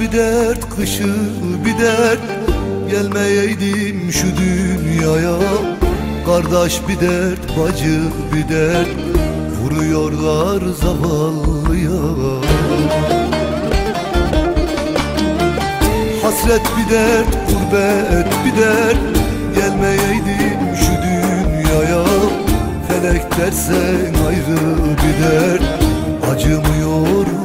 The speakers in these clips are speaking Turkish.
bir dert, kışı bir dert. Gelmeyeydim şu dünyaya. Kardeş bir dert, bacı bir dert. Vuruyorlar zavallıya. Hasret bir dert, gurbet bir dert. Gelmeyeydim şu dünyaya. Felek dersen ayrı bir dert. Acımıyor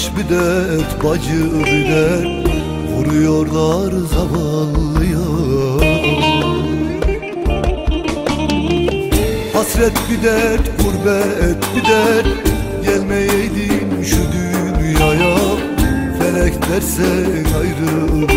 Kardeş bir dert, bacı bir dert Vuruyorlar zavallıya. Hasret bir dert, gurbet bir dert Gelmeyeydim şu dünyaya. Felek dersen ayrı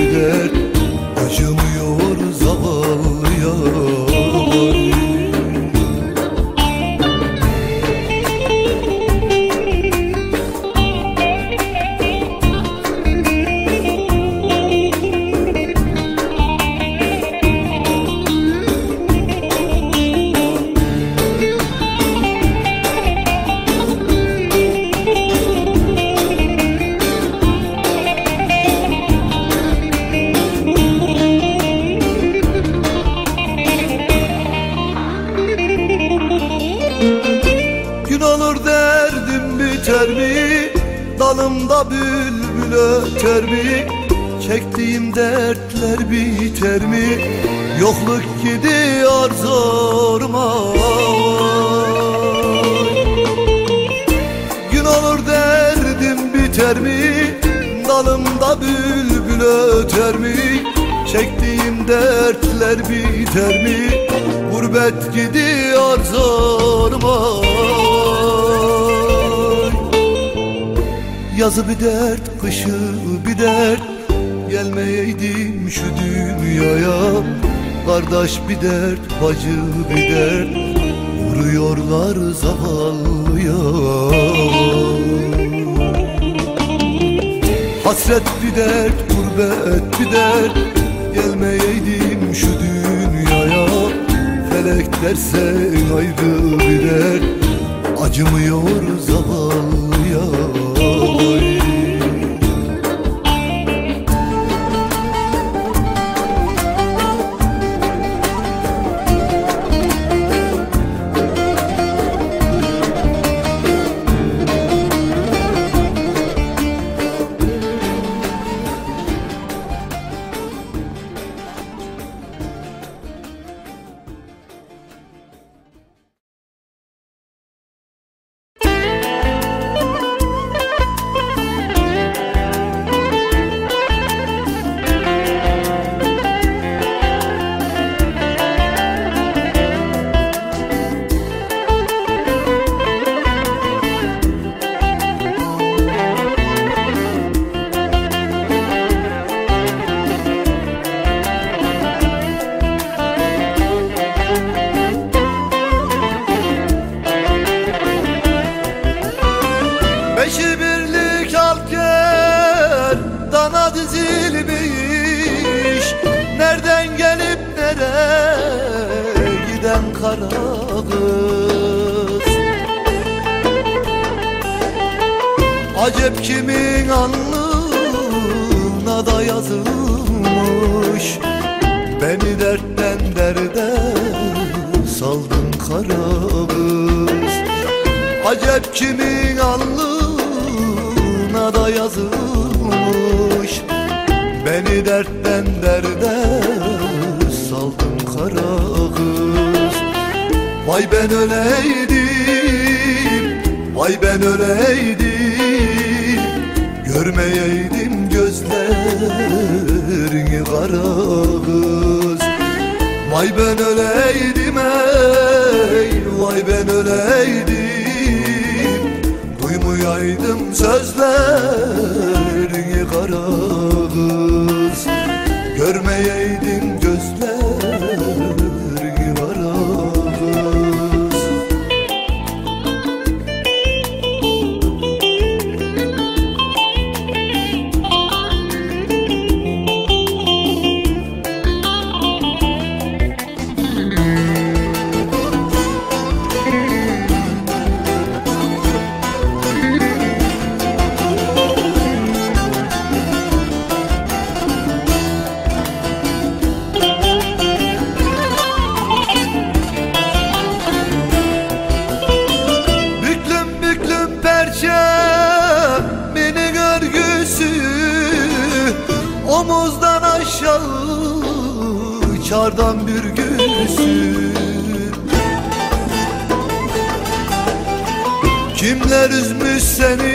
bir dert, bacı bir dert Vuruyorlar zavallıya. Hasret bir dert, gurbet bir dert. Gelmeyeydim şu dünyaya. Felek dersen ayrı bir dert. Acımıyor zavallıya kara kız Acep kimin alnına da yazılmış. Beni dertten derde saldın kara kız. Vay ben öleydim, vay ben öleydim. Görmeyeydim gözlerini kara kız. Vay ben öleydim ey, vay ben öleydim. Duymayaydım sözlerini kara üzmüş seni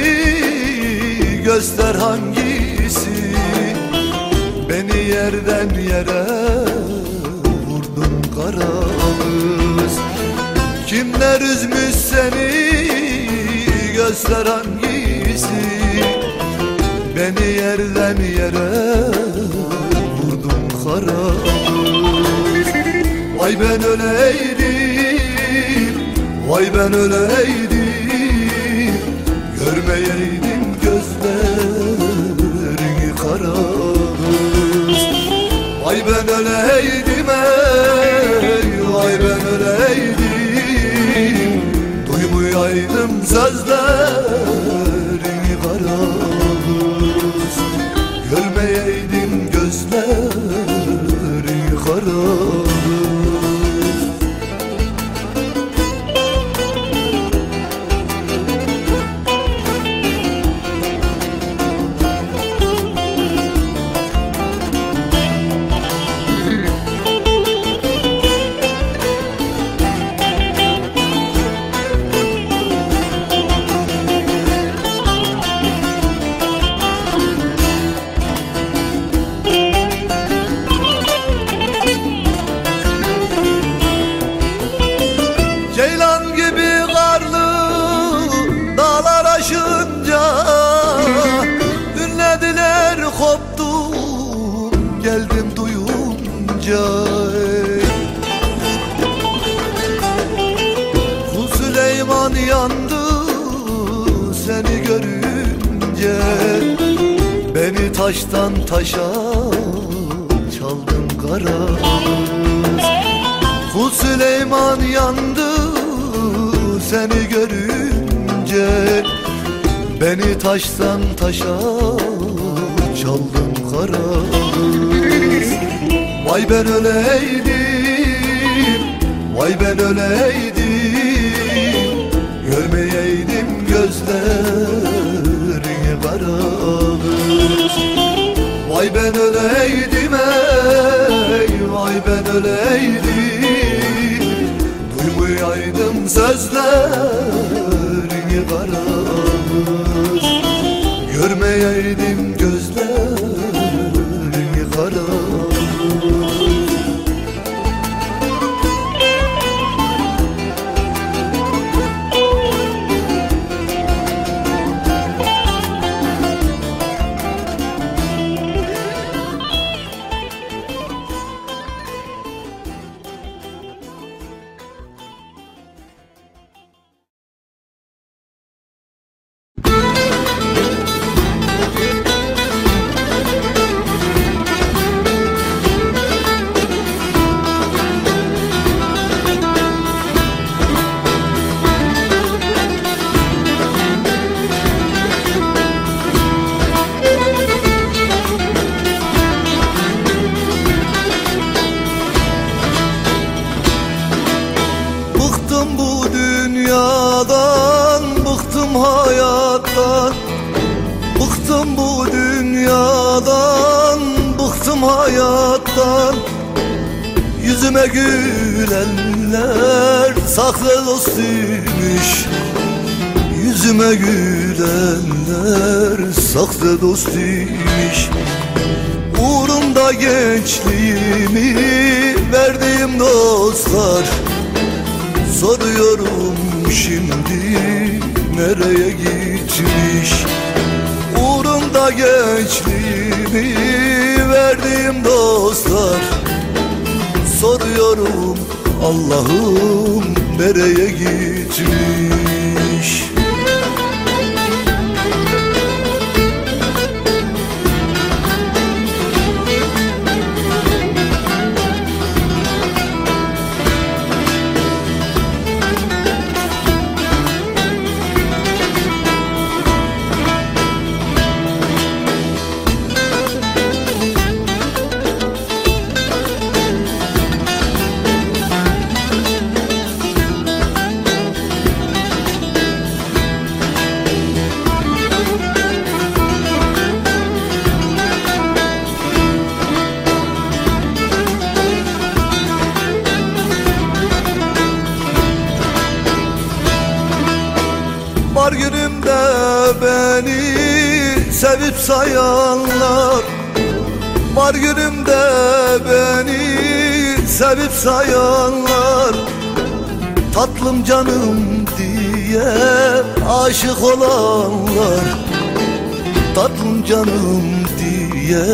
göster hangisi? Beni yerden yere vurdun kara Kimler üzmüş seni göster hangisi? Beni yerden yere vurdun kara kız Vay ben öleydim, vay ben öleydim Görmeyeydim gözlerini kara Vay ben öleydim ey, vay ben öleydim. Duymayaydım sözlerini taştan taşa çaldın kara. Kul Süleyman yandı seni görünce. Beni taştan taşa çaldın kara. Vay ben öleydim, vay ben öleydim. Görmeyeydim gözlerini Vay ben öleydim ey, vay ben öleydim. Duymayaydım sözlerini kara kız Görmeyeydim gözlerini dostuymuş. Yüzüme gülenler saklı dostuymuş. Uğrunda gençliğimi verdiğim dostlar. Soruyorum şimdi nereye gitmiş? Uğrunda gençliğimi verdiğim dostlar. Soruyorum Allah'ım nereye gitmiş sevip sayanlar Var günümde beni sevip sayanlar. Tatlım canım diye aşık olanlar. Tatlım canım diye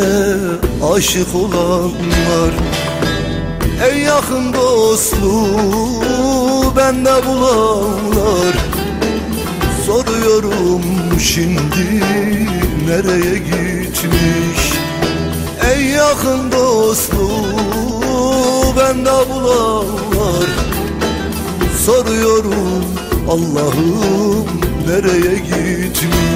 aşık olanlar. En yakın dostluğu bende bulanlar Soruyorum şimdi? Nereye gitmiş? En yakın dostluğu bende bulanlar. Soruyorum Allah'ım nereye gitmiş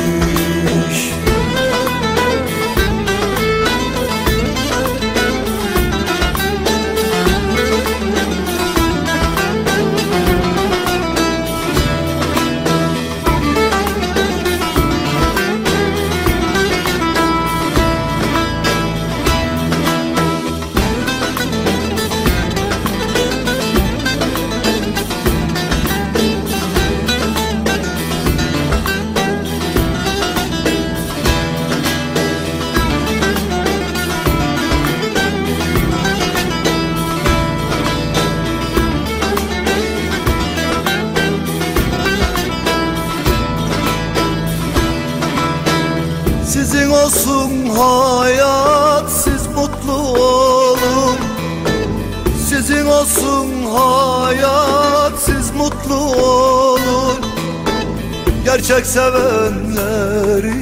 Gerçek sevenleri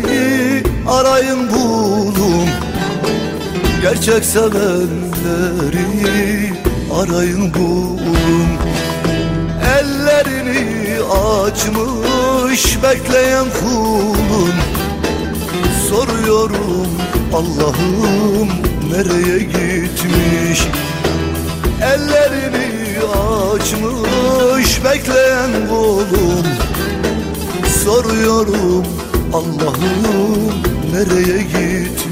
arayın bulun. Gerçek sevenleri arayın bulun. Ellerini açmış bekleyen kulun. Soruyorum Allah'ım nereye gitmiş? Ellerini açmış bekleyen kulum Soruyorum Allah'ım nereye gitmiş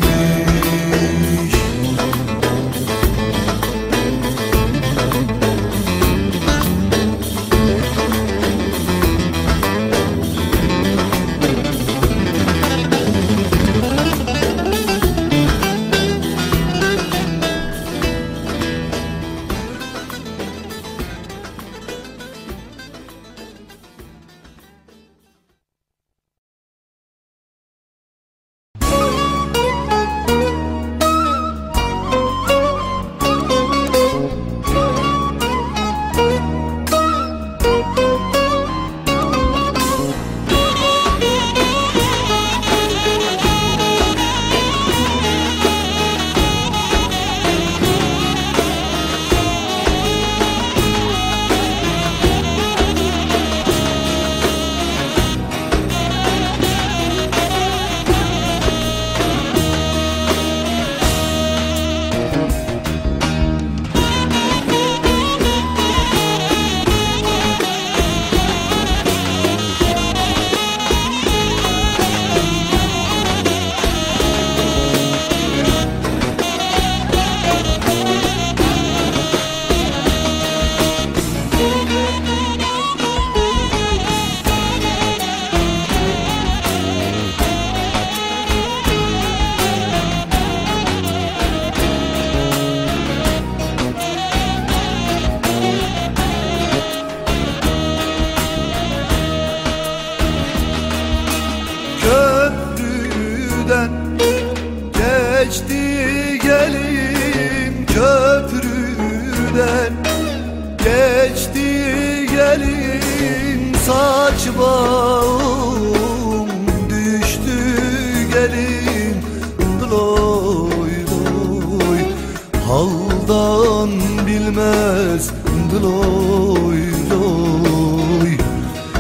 bilmez Dıloy doy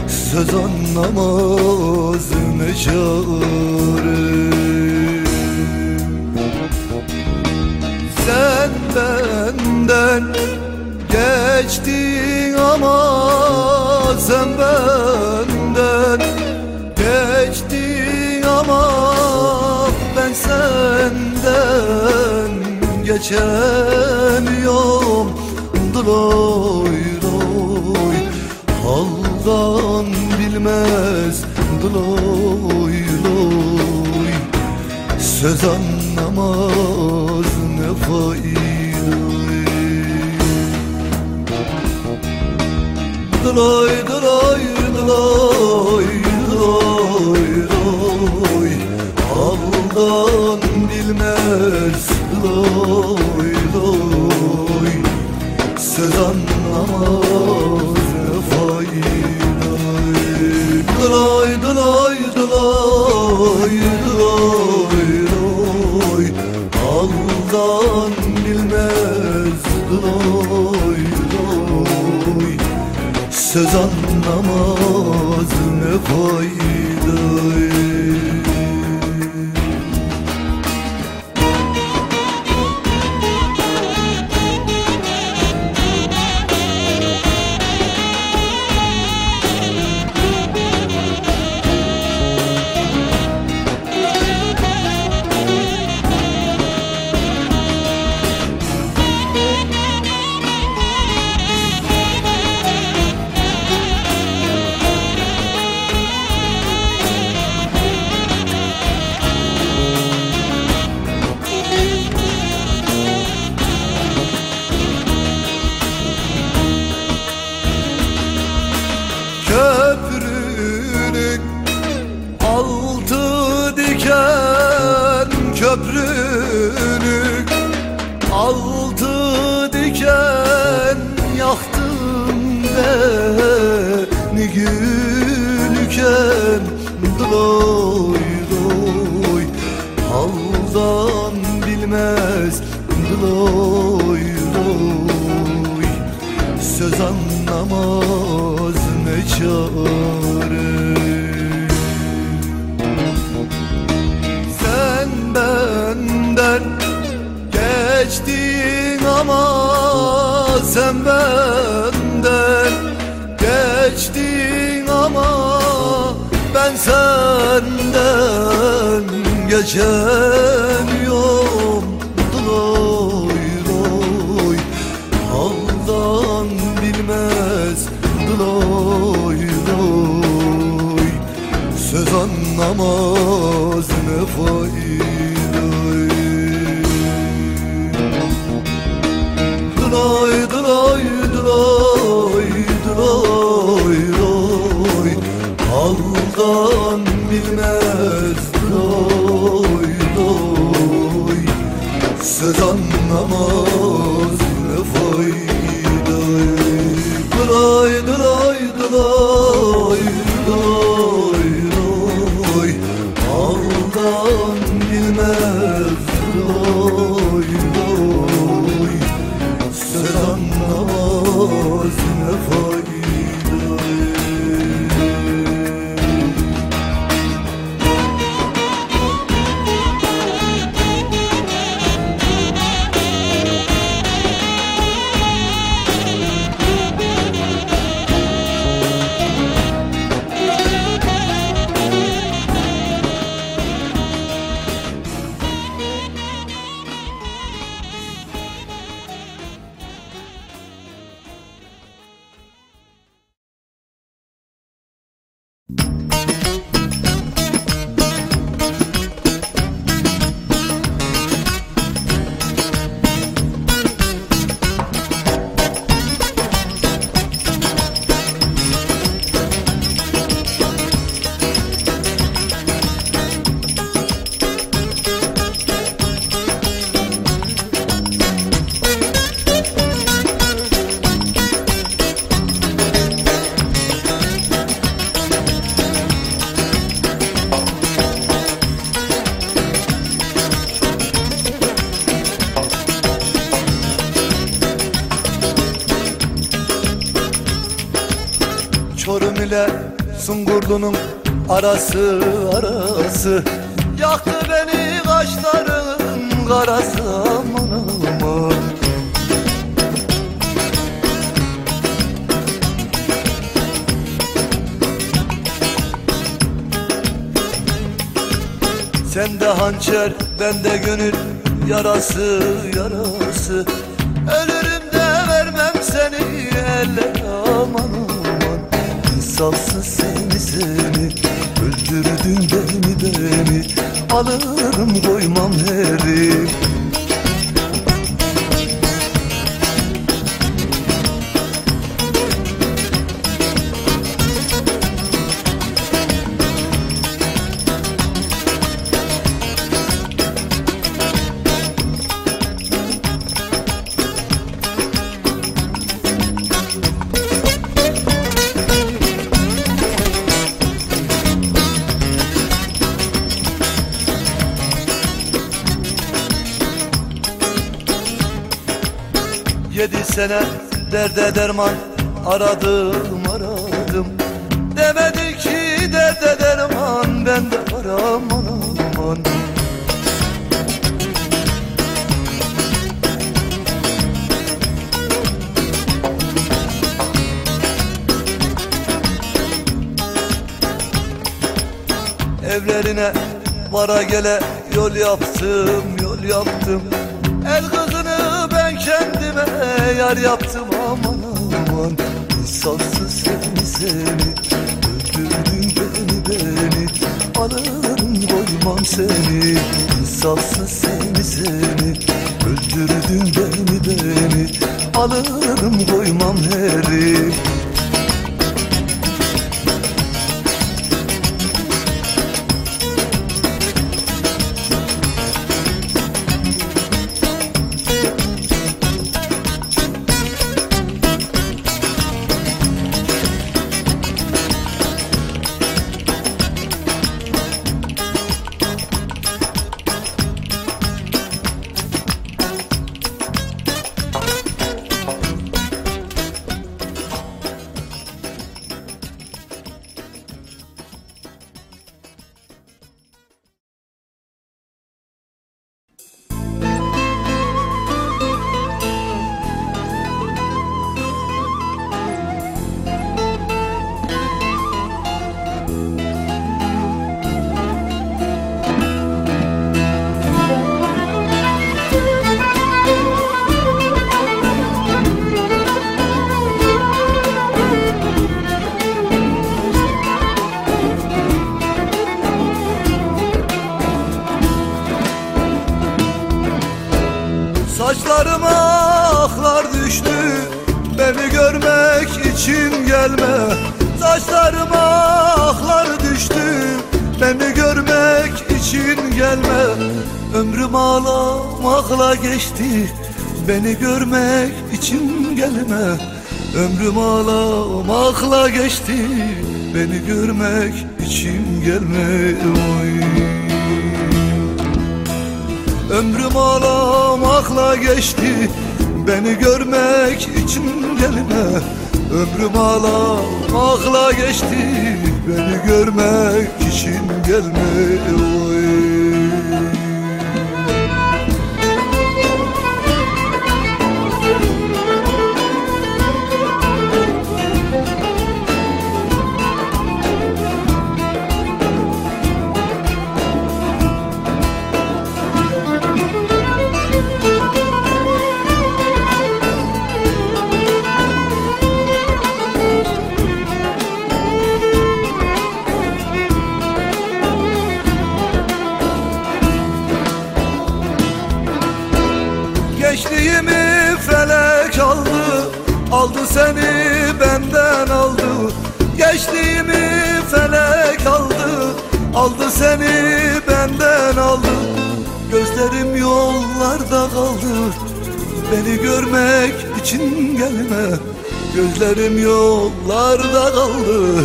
Söz anlamaz ne çare Sen benden geçtin ama sen benden geçtin ama ben senden geçemiyorum Dıloy doy. Haldan bilmez Dıloy doy. Söz anlamaz ne fayda. Dıloy dıloy dıloy dıloy dıloy Aldan bilmez dıloy Söz anlamaz ne fayda? Dıloy dıloy dıloy dıloy dıloy Aldan bilmez dıloy dıloy Söz anlamaz ne fayda bilmez Dıloy doy söz anlamaz ne fayda. Dıloy dıloy dıloy dıloy Sungurlu'nun arası arası. Yaktı beni kaşların karası aman aman. Sen de hançer, ben de gönül yarası yarası İnsafsız seni seni. Öldürdün beni beni. Alırım koymam herim Yedi sene derde derman aradım aradım. Demedi ki derde derman ben de var aman aman Evlerine vara gele yol yaptım yol yaptım yar yaptım aman aman. İnsafsız seni seni öldürdün beni beni. Alırım koymam seni. İnsafsız seni seni öldürdün beni. Beni Alırım koymam herim Ömrüm ağlamakla geçti. Beni görmek için gelme. Ömrüm ağlamakla geçti. Beni görmek için gelme Oy. Ömrüm ağlamakla geçti. Beni görmek için gelme. Ömrüm ağlamakla geçti. Beni görmek için gelme Oy. Seni benden aldı. Gözlerim yollarda kaldı. Beni görmek için gelme. Gözlerim yollarda kaldı.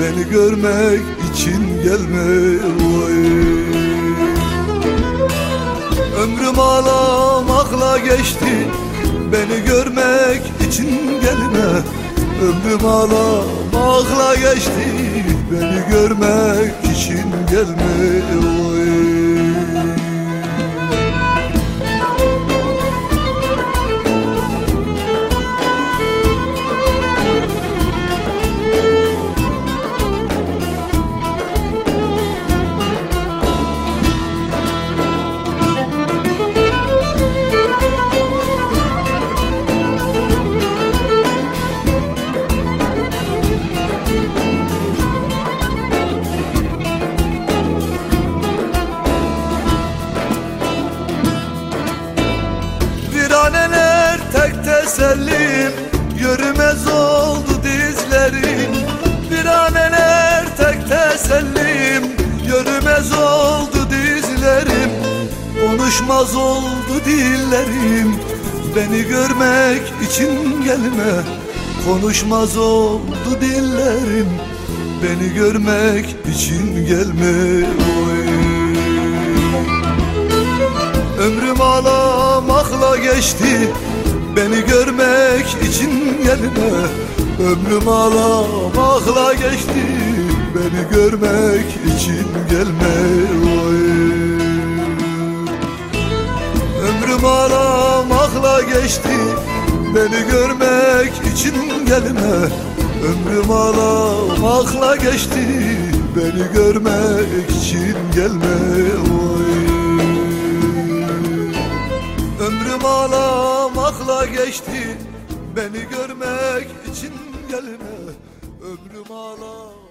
Beni görmek için gelme. Oy. Ömrüm ağlamakla geçti. Beni görmek için gelme. Ömrüm ağlamakla geçti. Beni görmek için gelme oy Konuşmaz oldu dillerim. Beni görmek için gelme. Konuşmaz oldu dillerim. Beni görmek için gelme. Oy. Ömrüm ağlamakla geçti. Beni görmek için gelme. Ömrüm ağlamakla geçti. Beni görmek için gelme. Oy. Ömrüm ağlamakla geçti. Beni görmek için gelme. Ömrüm ağlamakla geçti. Beni görmek için gelme. Oy. Ömrüm ağlamakla geçti. Beni görmek için gelme. Ömrüm ağlamakla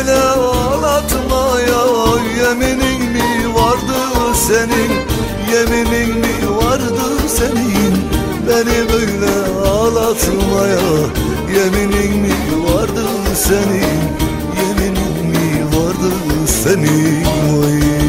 Böyle ağlatmaya Yeminin mi vardı senin? Yeminin mi vardı senin? Beni böyle ağlatmaya Yeminin mi vardı senin? Yeminin mi vardı senin? Oy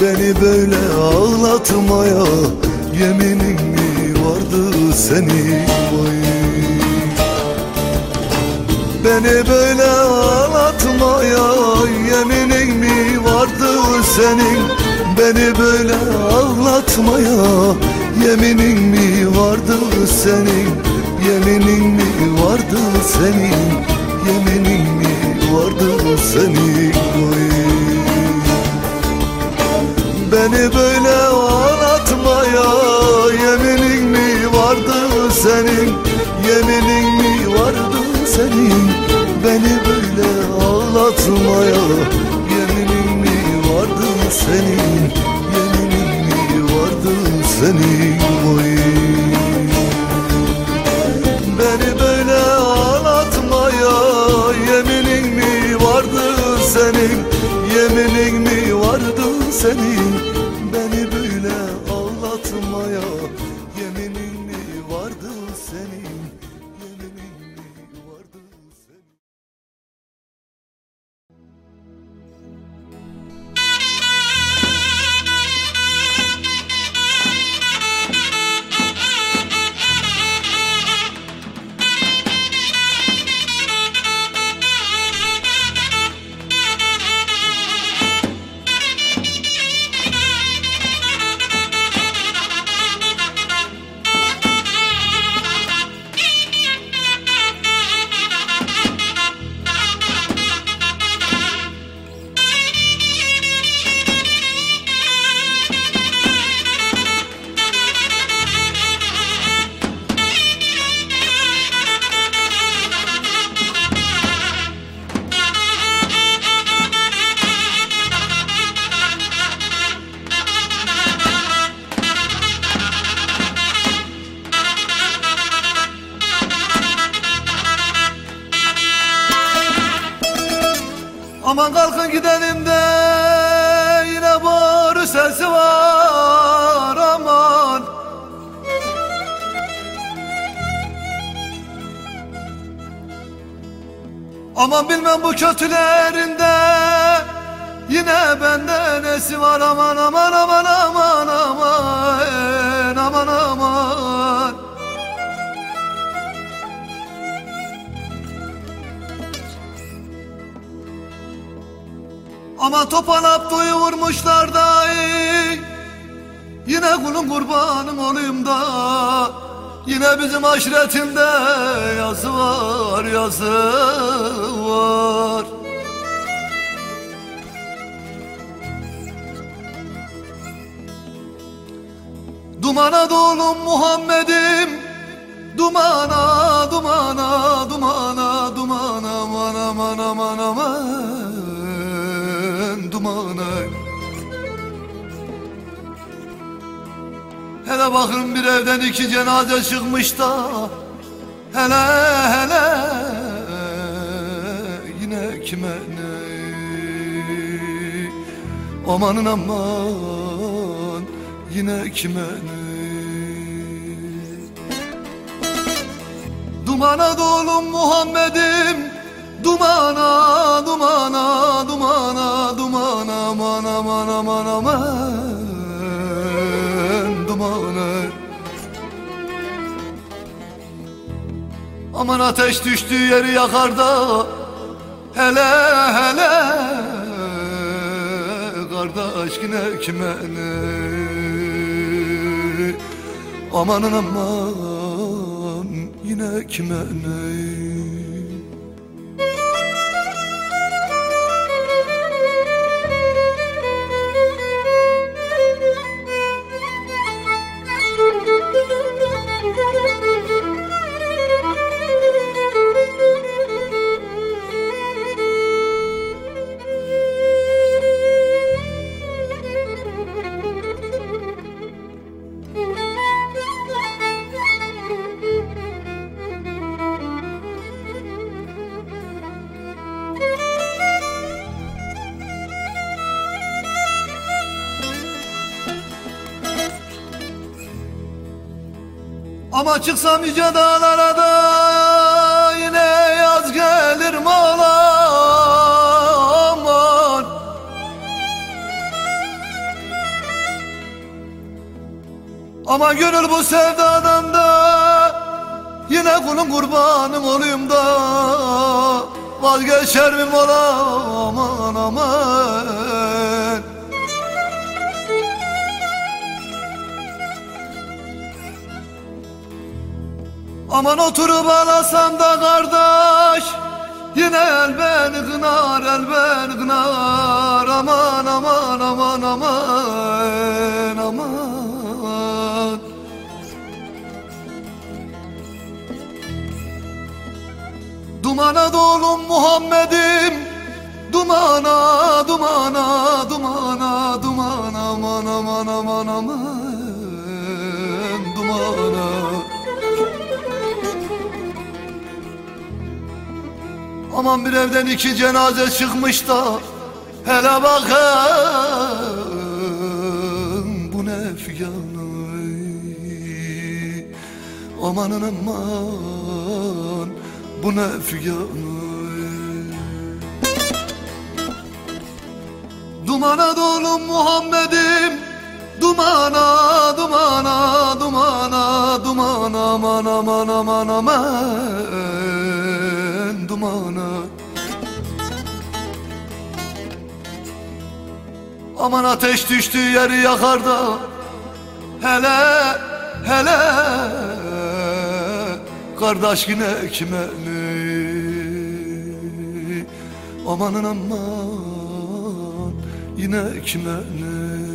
Beni böyle ağlatmaya Yeminin mi vardı senin Oy. Beni böyle ağlatmaya Yeminin mi vardı senin Beni böyle ağlatmaya Yeminin mi vardı senin Yeminin mi vardı senin Yeminin mi vardı senin Oy. Beni böyle ağlatmaya Yeminin mi vardı senin? Yeminin mi vardı senin? Beni böyle ağlatmaya Yeminin mi vardı senin? Yeminin mi vardı senin? Oy. Beni böyle ağlatmaya Yeminin mi vardı senin? Yeminin mi vardı senin Kurbanım olayım da Yine bizim aşiretinde yazı var yazı var. Dumana dolum Muhammed'im dumana, Hele bakın bir evden iki cenaze çıkmış da Hele hele yine kime ne? Amanın aman yine kime ne? Dumana dolum Muhammed'im Dumana, dumana, dumana, dumana Aman aman aman aman Dumana Aman ateş düştüğü yeri yakar da Hele hele. Kardeş yine kime ne? Amanın aman yine kime ne Ama çıksam yüce dağlara da yine yaz gelir mola aman Ama gönül bu sevdadan da Yine kulun kurbanım olayım da Vazgeçer mi mola aman aman Aman oturup ağlasam da kardeş Yine el beni kınar el beni kınar. Aman aman aman aman aman. Dumana dolum Muhammed'im Dumana dumana dumana dumana aman aman aman aman Aman bir evden iki cenaze çıkmış da Hele bakın bu ne figanı. Amanın aman bu ne figanı. Dumana dolu Muhammed'im Dumana, dumana, dumana, dumana, aman aman aman aman Dumana Aman ateş düştüğü yeri yakar da Hele, hele. Kardeş yine kime ne Amanın aman Yine kime ne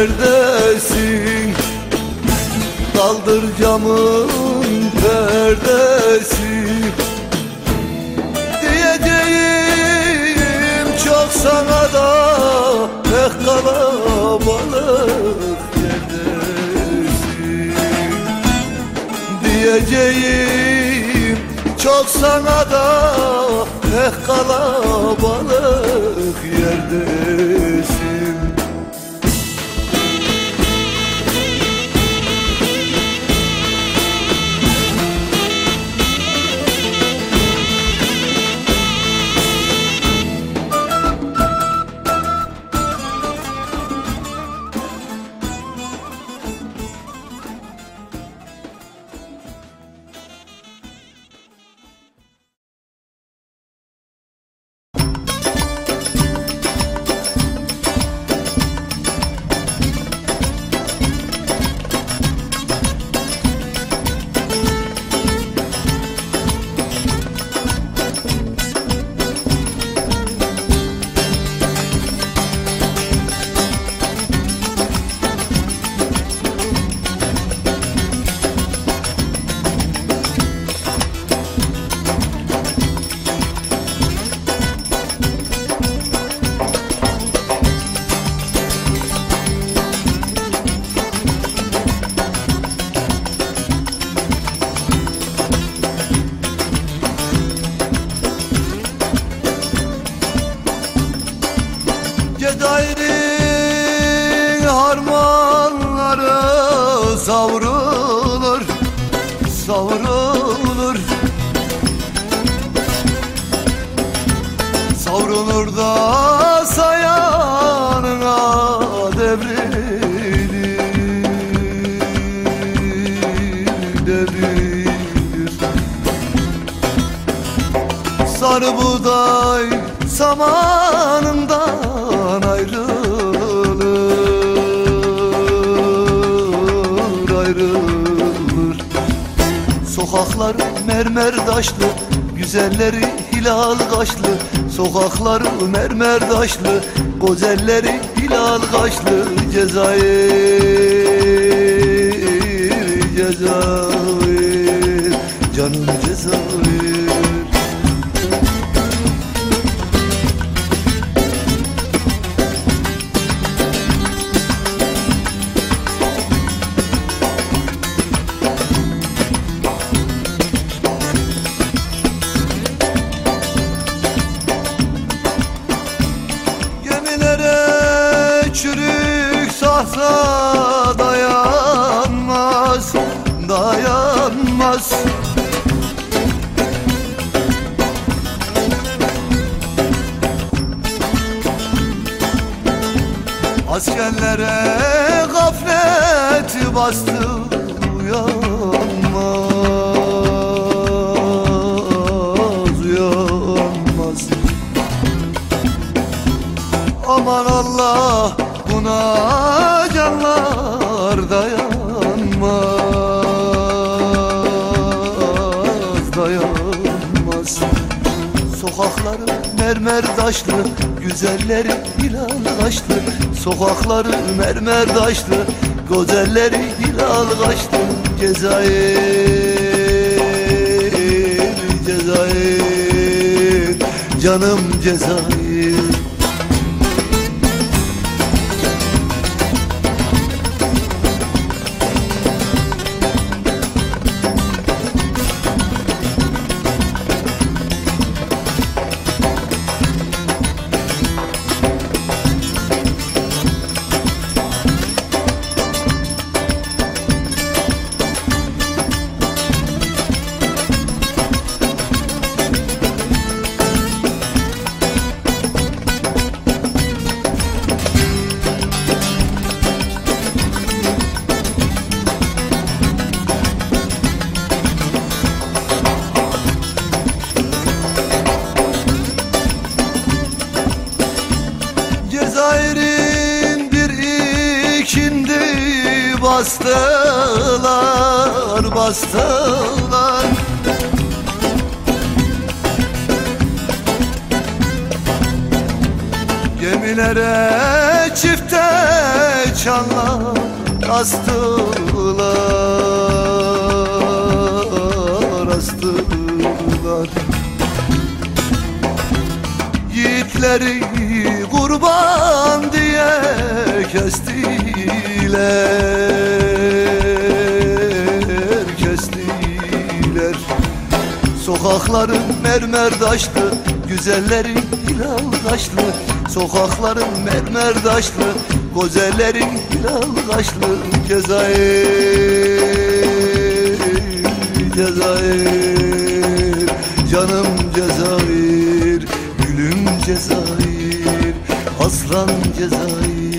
neredesin, Kaldır camın perdesi. Diyeceğim çok sana da pek kalabalık yerdesin. Diyeceğim çok sana da pek kalabalık yerdesin mermer taşlı, güzelleri hilal kaşlı Sokaklar mermer taşlı, güzelleri hilal kaşlı Cezayir, Cezayir, canım Cezayir Askerlere gaflet bastı uyanmaz, uyanmaz. Aman Allah buna canlar dayanmaz Dayanmaz. Sokakları mermer taşlı Güzelleri hilal kaşlı Sokakları mermer taşlı Güzelleri hilal kaşlı Cezayir Cezayir Canım Cezayir bastılar bastılar. Gemilere çifte çanlar astılar astılar. Yiğitleri kurban diye kestiler Kestiler Sokakların mermer taşlı Güzellerin hilal kaşlı Sokakların mermer taşlı Güzellerin hilal kaşlı Cezayir Cezayir Canım Cezayir Gülüm Cezayir Aslan Cezayir